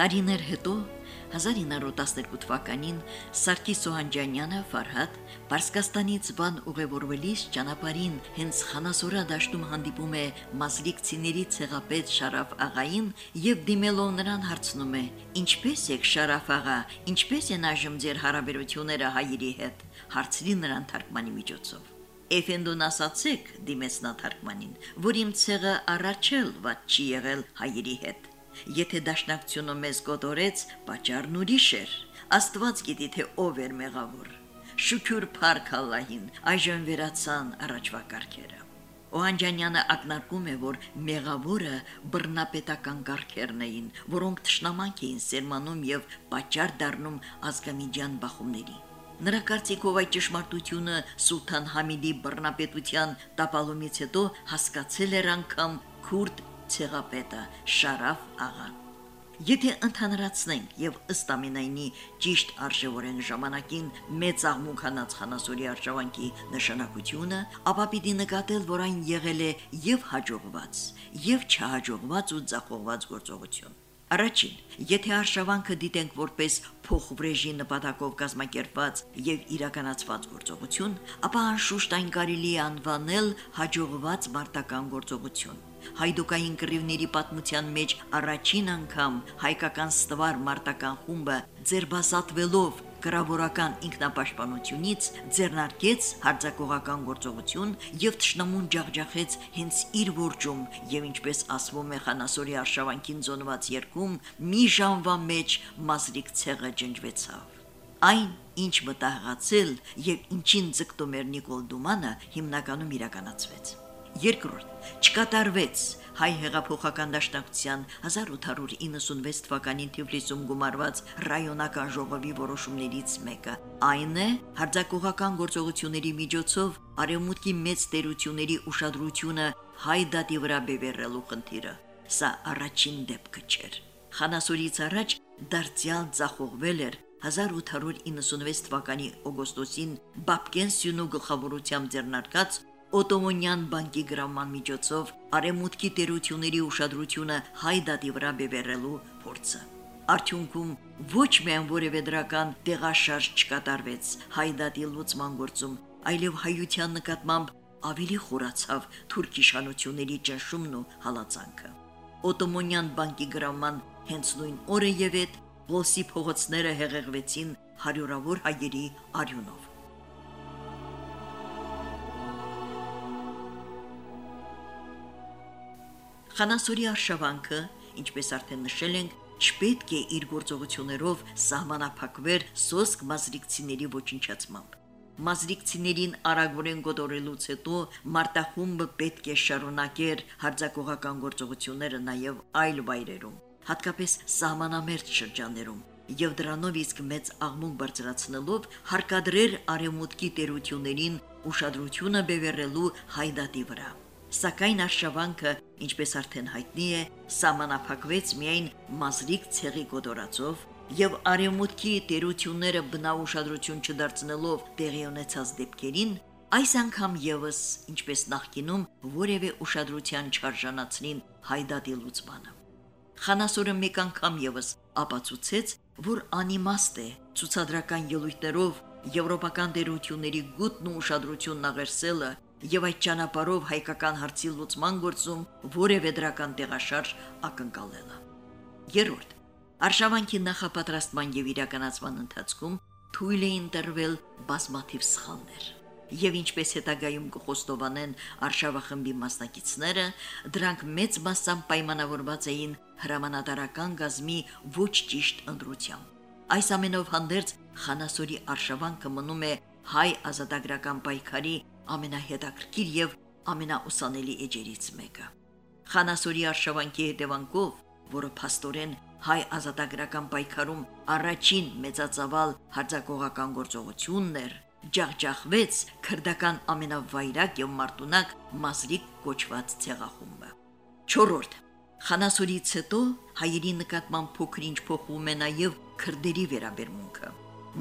Տարիներ հետո 1912 թվականին Սարգիս Սոհանջանյանը Ֆարհադ Պարսկաստանից բան ուղևորվելիս ճանապարհին հենց Խանասորա դաշտում հանդիպում է մազրիկցիների ցեղապետ Շարաֆ աղային եւ դիմելով նրան հարցնում է. «Ինչպես եք Շարաֆ աղա, ինչպես են այժմ ձեր հարաբերությունները հայերի հետ» հարցրի նրան թարգմանի միջոցով։ Էֆենդուն ասացեք, դիմեց նա թարգմանին, որ իմ ցեղը առաջել ված չի եղել հայերի հետ։ Եթե դաշնակցությունը մեզ գոտորեց, պատճառն ուրիշ էր։ Աստված գիտի, թե ով էր մեղավոր։ Շուքյուր Փարք Ալլահին, այժմ վերացան առաջվա կարգերը։ Օհանջանյանը ակնարկում է, որ մեղավորը բռնապետական կարգերն էին, որոնք ճշնամանք էին սերմանում եւ պատճառ դառնում ազգամիջյան բախումների։ Նրա կարծիքով այդ ճշմարտությունը Սուլթան Համիդի բռնապետության տապալումից հետո հասկացել էր անգամ քուրդ ցեղապետը Շարաֆ աղան։ Եթե ընդհանրացնենք եւ ըստ ամենայնի ճիշտ արժևորեն ժամանակին մեծ աղմուկ հանած խանասորի արժանանքի նշանակությունը, ապա պիտի նկատել, որ այն եղել է եւ հաջողված, եւ չհաջողված ու ձախողված գործողություն։ Առաջին, եթե արշավանքը դիտենք որպես փոխվրեժի նպատակով կազմակերպված եւ իրականացված գործողություն, ապա անշուշտ այն կարելի է անվանել հաջողված մարտական գործողություն։ Հայդուկային կռիվների պատմության մեջ առաջին անգամ հայկական ստվար մարտական խումբը ձերբազատվելով գրավորական ինքնապաշտպանությունից ձեռնարկեց հարձակողական գործողություն եւ ճշնամուն ջախջախեց հենց իր որջում եւ ինչպես ասվում է խանասորի արշավանքին զոնված երկում մի ժամվա մեջ մազրիկ ցեղը ջնջվեցավ այն ինչ մտահղացել եւ ինչին ձգտում էր Նիկոլ Դումանը հիմնականում իրականացվեց երկրորդ չկատարվեց հայ հեղափոխական դաշնակցության 1896 թվականին Թիֆլիսում գումարված ռայոնական ժողովի որոշումներից մեկը այն է հարձակողական գործողությունների միջոցով արևմուտքի մեծ տերությունների ուշադրությունը հայ դատի վրա բևեռելու խնդիրը սա առաջին դեպքը չէր խանասուրից առաջ դարձյալ ցախողվել էր 1896 թվականի օգոստոսին Բաբկեն Սյունու գլխավորությամբ ձեռնարկած Օտոմոնյան բանկի գրաման միջոցով արեմուտքի տերությունների ուշադրությունը հայդատի վրա բևեռելու փորձը։ Արդյունքում ոչ միայն որևէ դրական տեղաշարժ չկատարվեց հայդատի լուծման գործում, այլև հայության նկատմամբ ավելի խորացավ թուրք իշխանությունների ճնշումն ու հալածանքը։ Օտոմոնյան բանկի գրաման հենց նույն օրը այդ Ոսի փողոցները հեղեղվեցին հարյուրավոր հայերի արյունով։ Խանասուրի արշավանքը, ինչպես արդեն նշել ենք, չպետք է իր գործողություններով սահմանափակվեր սոսկ մազրիկցիների ոչնչացմամբ։ Մազրիկցիներին արագորեն գոտորելուց հետո մարտախումբը պետք է շարունակեր հարձակողական գործողությունները նաև այլ վայրերում, հատկապես սահմանամերձ շրջաններում, եւ դրանով իսկ մեծ աղմուկ բարձրացնելով հարկադրեր արևմուտքի տերություններին ուշադրությունը բևեռելու հայդատի վրա սակայն արշավանքը, ինչպես արդեն հայտնի է, սահմանափակվեց միայն մազրիկ ցեղի գոտորածով եւ արևմուտքի տերությունները բնաուշադրություն չդարձնելով տեղի ունեցած դեպքերին, այս անգամ եւս, ինչպես նախկինում, որևէ ուշադրության չարժանացնին հայդատի լուծմանը։ Խանասուրը մեկ անգամ եւս ապացուցեց, որ անիմաստ է ցուցադրական ելույթներով եվրոպական դերությունների գուտն ու ուշադրությունն աղերսելը եւ այդ ճանապարհով հայկական հարցի լուծման գործում որևէ դրական տեղաշարժ ակնկալելը։ Երորդ. Արշավանքի նախապատրաստման եւ իրականացման ընթացքում թույլ էին տրվել բազմաթիվ սխալներ։ Եվ ինչպես հետագայում կխոստովանեն արշավախմբի մասնակիցները, դրանք մեծ մասամբ պայմանավորված էին հրամանատարական գազմի ոչ ճիշտ ընտրությամբ։ Այս ամենով հանդերձ Խանասորի արշավանքը մնում է հայ ազատագրական պայքարի ամենահետաքրքիր եւ ամենաուսանելի էջերից մեկը։ Խանասորի արշավանքի հետևանքով, որը փաստորեն հայ ազատագրական պայքարում առաջին մեծածավալ հարձակողական գործողությունն էր, ջախջախվեց քրդական ամենավայրակ եւ մարտունակ մազրիկ կոչված ցեղախումբը։ 4. Խանասորից հետո հայերի նկատմամբ փոքրինչ փոխվում է նաև քրդերի վերաբերմունքը։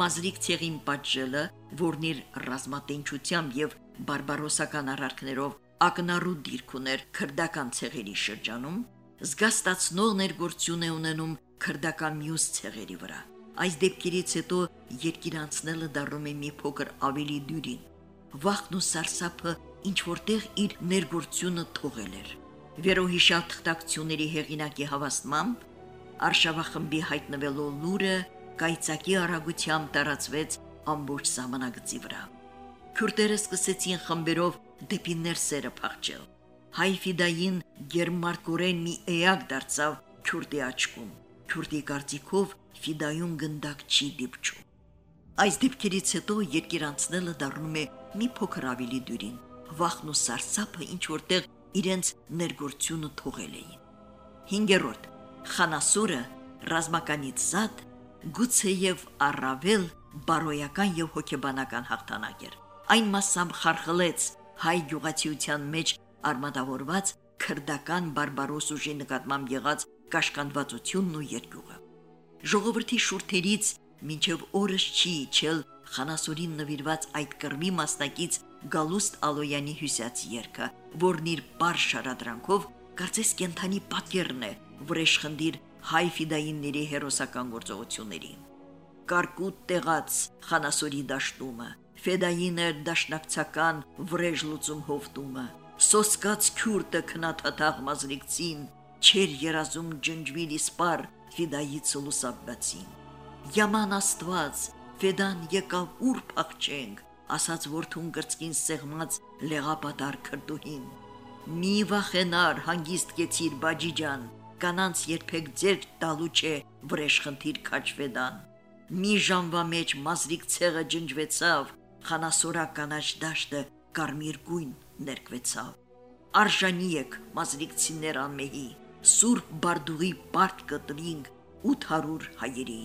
Մազրիկ ցեղին պատժելը, որն իր ռազմատենչությամբ եւ բարբարոսական արարքներով ակնառու դիրք ուներ քրդական ցեղերի շրջանում, զգաստացնող ներգործություն է ունենում քրդական մյուս ցեղերի վրա։ Այս դեպքերից հետո երկիր անցնելը դառնում է մի փոքր ավելի դյուրին։ Վախն ու սարսափը ինչ որտեղ իր ներգործությունը թողել էր։ Վերոհիշալ թղթակցությունների հեղինակի հավաստմամբ Արշավախմբի հայտնվելու լուրը կայծակի արագությամբ տարածվեց ամբողջ սահմանակցի վրա։ Քուրդերը սկսեցին խմբերով դեպի ներսերը փախչել։ Հայֆիդային գերմարկորեն մի էակ դարձավ քուրդի աչքում։ Քուրդի կարծիքով ֆիդայուն գնդակ չի դիպչում։ Այս դեպքերից հետո երկիր անցնելը դառնում է մի փոքր ավելի դյուրին։ Վախն ու սարսափը ինչ որտեղ իրենց ներգործությունը թողել էին։ 5-րդ Խանասուրը ռազմականից զատ գուցեև առավել բարոյական եւ հոգեբանական հաղթանակ էր։ Այն մասամբ խարխլեց հայ գյուղացիության մեջ արմատավորված քրդական բարբարոս ուժի նկատմամբ եղած կաշկանդվածությունն ու երկյուղը։ Ժողովրդի շուրթերից մինչև օրս չի իջել խանասորին նվիրված այդ կրմի մասնակից Գալուստ Ալոյանի հյուսած երգը, որն իր բար շարադրանքով կարծես կենթանի պատկերն է վրեժխնդիր հայ ֆիդայինների հերոսական գործողությունների։ Կարկուտ տեղած խանասորի դաշտումը, ֆեդայինը դաշնակցական վրեժ լուծում հովտումը, սոսկած քյուրտը քնաթաթաղ մազրիկցին, չեր երազում ջնջվիլ իսպար ֆիդայից լուսաբացին։ Yaman Աստված, ֆեդան եկավ ուր փախչենք, ասաց որդուն գրծքին սեղմած լեղապատար քրդուհին։ Մի վախենար հանգիստ կեցիր բաջիջան, կանանց երբեք ձեր տալու չէ վրեժխնդիր քաչվեդան։ Մի ժամվա մեջ մազրիկ ցեղը ջնջվեցավ, խանասորա կանաչ դաշտը կարմիր գույն ներկվեցավ։ Արժանի եք մազրիկցիներ անմեհի, Սուրբ Բարդուղի բարդ կտրինք 800 հայերի։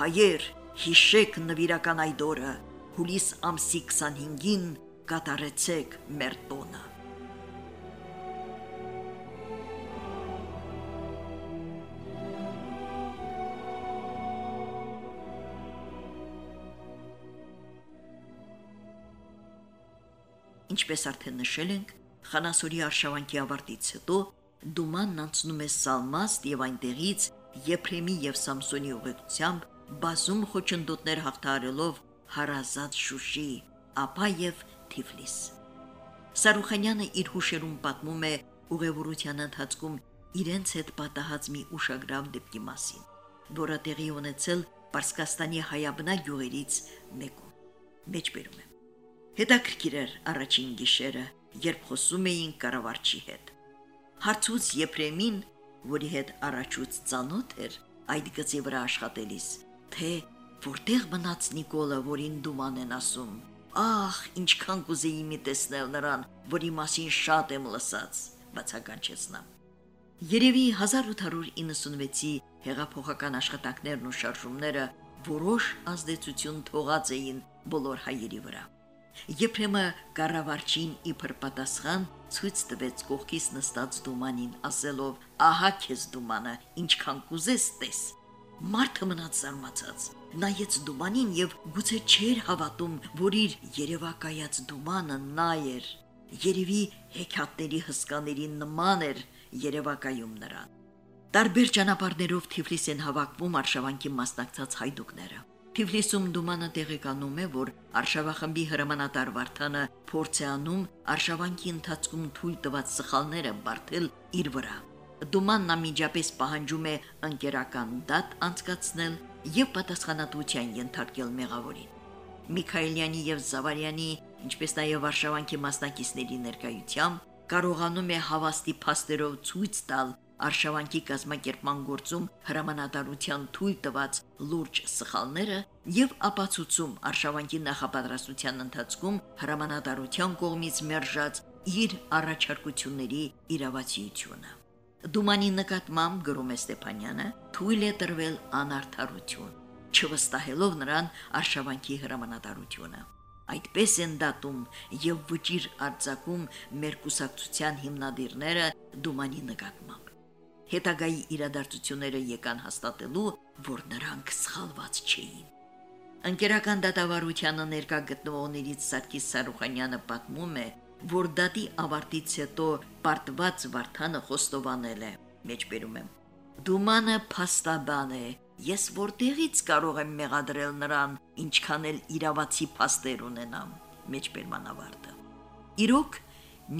Հայեր, հիշեք նվիրական այդ օրը, հուլիս ամսի 25-ին կատարեցեք մեր տոնը։ Ինչպես արդեն նշել ենք, Խանասորի արշավանքի ավարտից հետո Դումանն անցնում է Սալմաստ եւ այնտեղից Եփրեմի եւ Սամսոնի ուղեկցությամբ բազում խոչընդոտներ հաղթարելով հարազատ Շուշի, ապա եւ Թիֆլիս։ Սարուխանյանը իր հուշերում պատմում է ուղևորության ընթացքում իրենց հետ պատահած մի ուշագրավ դեպքի մասին, որը տեղի ունեցել Պարսկաստանի հայաբնակ գյուղերից մեկում։ Մեջբերում է։ Հետաքրքիր էր առաջին գիշերը, երբ խոսում էին կառավարչի հետ հարցուց Եփրեմին, որի հետ առաջուց ծանոթ էր այդ գծի վրա աշխատելիս, թե որտեղ մնաց Նիկոլը, որին դուման են ասում։ Ահ, ինչքան կուզեի մի տեսնել նրան, որի մասին շատ եմ լսած, բացականչեց նա։ Երևի 1896-ի հեղափոխական աշխատանքներն ու շարժումները որոշ ազդեցություն թողած էին բոլոր հայերի վրա։ Եփրեմը կառավարչին իբր պատասխան ցույց տվեց կողքից նստած դումանին, ասելով. «Ահա քեզ դումանը, ինչքան կուզես տես»։ Մարդը մնաց զարմացած։ Նայեց դումանին եւ գուցե չէր հավատում, որ իր երևակայած դումանը նա էր։ Երևի հեքիաթների հսկաների նման էր երևակայում նրան։ Տարբեր ճանապարհներով Թիֆլիս են հավաքվում արշավանքի մասնակցած հայդուկները։ Թիֆլիսում դումանը տեղեկանում է, որ Արշավախմբի հրամանատար Վարդանը փորձ է անում Արշավանքի ընթացքում թույլ տված սխալները բարթել իր վրա։ Դումանն ամիջապես պահանջում է ընկերական դատ անցկացնել եւ պատասխանատվության ենթարկել մեղավորին։ Միքայելյանի եւ Զավարյանի, ինչպես նաեւ Վարշավանքի մասնակիցների ներկայությամբ կարողանում է հավաստի փաստերով ցույց տալ արշավանքի կազմակերպման գործում հրամանատարության թույլ տված լուրջ սխալները եւ ապացուցում արշավանքի նախապատրաստության ընթացքում հրամանատարության կողմից մերժած իր առաջարկությունների իրավացիությունը։ Դումանի նկատմամբ գրում է Ստեփանյանը, թույլ է տրվել անարթարություն, չվստահելով նրան արշավանքի հրամանատարությունը։ Այդպես են դատում եւ վճիր արձակում մեր կուսակցության հիմնադիրները Դումանի նկատմամբ հետագայի իրադարձությունները եկան հաստատելու, որ նրանք սխալված չէին։ Անկերական դատավարությանը ներկա գտնվողներից Սարգիս Սարուխանյանը պատմում է, որ դատի ավարտից հետո պարտված Վարդանը խոստովանել է. մեջբերում եմ։ Դումանը փաստաբան է։ Ես որտեղից կարող եմ մեղադրել նրան, ինչքան էլ իրավացի փաստեր ունենամ։ Մեջբերման ավարտը։ Իրոք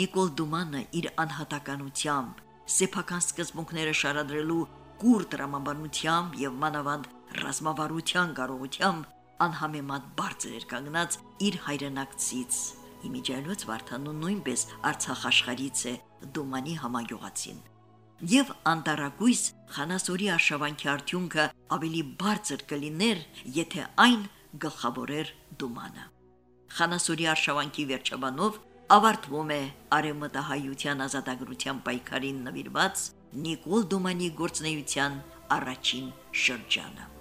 Նիկոլ Դումանը իր անհատականությամբ, սեփական սկզբունքները շարադրելու կուր տրամաբանությամբ եւ մանավանդ ռազմավարության կարողությամբ անհամեմատ բարձր էր կանգնած իր հայրենակցից։ Իմիջայլոց Վարդանու նույնպես Արցախ աշխարից է Դումանի համագյուղացին։ Եվ անտարակույս խանասորի արշավանքի արդյունքը ավելի բարձր կլիներ, եթե այն գլխավորեր Դումանը։ Խանասորի արշավանքի վերջաբանով ավարտվում է արևմտահայության ազատագրության պայքարին նվիրված Նիկոլ Դումանի գործնեության առաջին շրջանը։